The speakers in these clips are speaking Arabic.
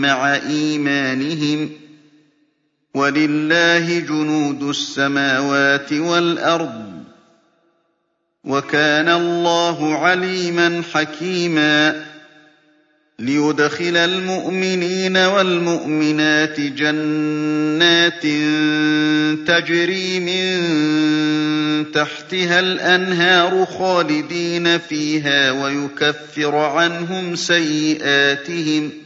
مَّعَ إِيمَانِهِمْ ۗ وَلِلَّهِ جُنُودُ السَّمَاوَاتِ وَالْأَرْضِ ۚ وَكَانَ اللَّهُ عَلِيمًا حَكِيمًا لِّيُدْخِلَ الْمُؤْمِنِينَ وَالْمُؤْمِنَاتِ جَنَّاتٍ تَجْرِي مِن تَحْتِهَا الْأَنْهَارُ خَالِدِينَ فِيهَا وَيُكَفِّرَ عَنْهُمْ سَيِّئَاتِهِمْ ۚ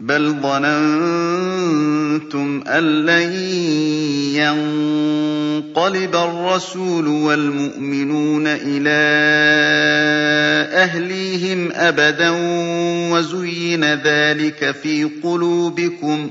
بَلْ ظَنَنتُمْ أَن لَّن يَنقَلِبَ الرَّسُولُ وَالْمُؤْمِنُونَ إِلَىٰ أَهْلِيهِمْ أَبَدًا وَزُيِّنَ ذَٰلِكَ فِي قُلُوبِكُمْ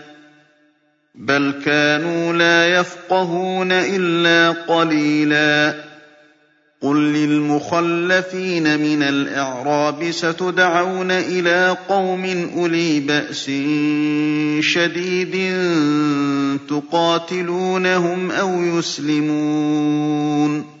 بَلْ كَانُوا لَا يَفْقَهُونَ إِلَّا قَلِيلًا. قُل لِّلْمُخَلَّفِينَ مِنَ الْأَعْرَابِ سَتُدْعَوْنَ إِلَىٰ قَوْمٍ أُولِي بَأْسٍ شَدِيدٍ تُقَاتِلُونَهُمْ أَوْ يُسْلِمُونَ.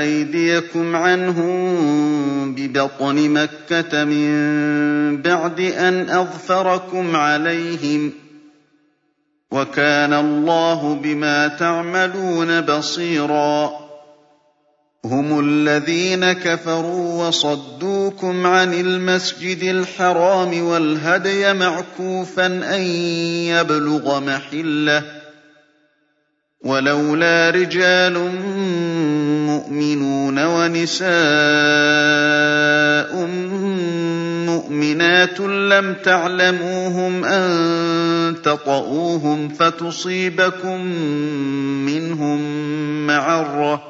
وَأَيْدِيَكُمْ عَنْهُم بِبَطْنِ مَكَّةَ مِن بَعْدِ أَنْ أَظْفَرَكُمْ عَلَيْهِمْ ۚ وَكَانَ اللَّهُ بِمَا تَعْمَلُونَ بَصِيرًا هُمُ الَّذِينَ كَفَرُوا وَصَدُّوكُمْ عَنِ الْمَسْجِدِ الْحَرَامِ وَالْهَدْيَ مَعْكُوفًا أَن يَبْلُغَ مَحِلَّهُ ۚ وَلَوْلَا رِجَالٌ مُّؤْمِنُونَ وَنِسَاءٌ مُّؤْمِنَاتٌ لَّمْ تَعْلَمُوهُمْ أَن تَطَئُوهُمْ فَتُصِيبَكُم مِّنْهُم مَّعَرَّةٌ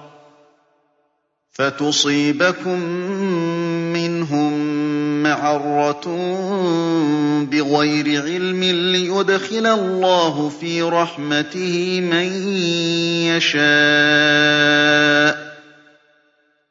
فَتُصِيبَكُم مِّنْهُم مَّعَرَّةٌ بِغَيْرِ عِلْمٍ لِّيُدْخِلَ اللَّهُ فِي رَحْمَتِهِ مَن يَشَاءُ ۚ.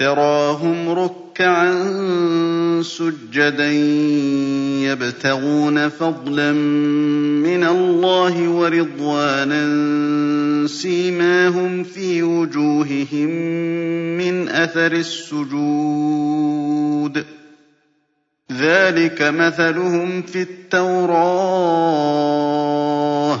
تَرَاهُمْ رُكَّعًا سُجَّدًا يَبْتَغُونَ فَضْلًا مِّنَ اللَّهِ وَرِضْوَانًا سِيمَاهُمْ فِي وُجُوهِهِم مِّنْ أَثَرِ السُّجُودِ ۚ. ذَٰلِكَ مَثَلُهُمْ فِي التَّوْرَاةِ ۚ.